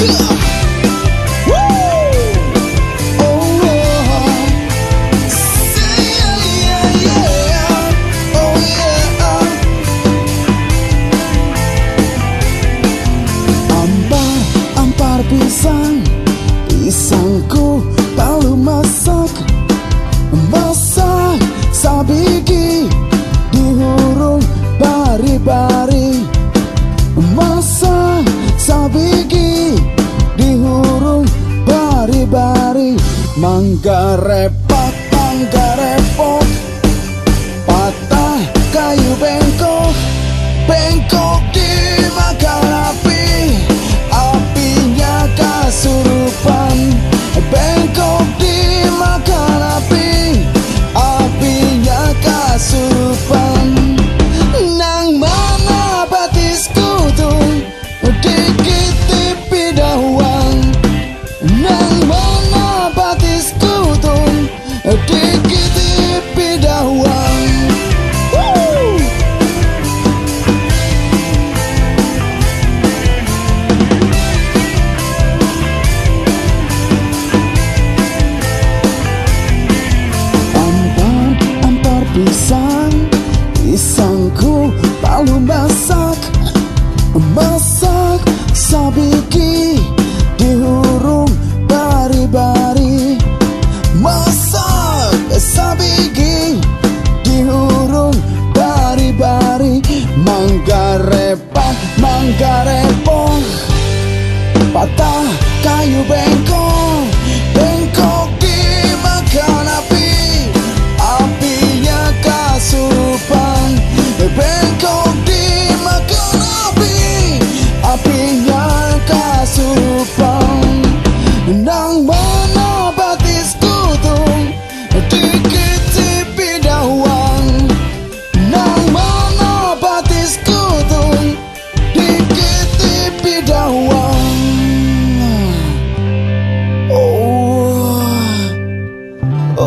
Yeah. Mangarepa, mangarepo, pata, kayu bengkok, bengkok Mancar é bom Patar caiu bem com